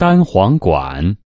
单簧管。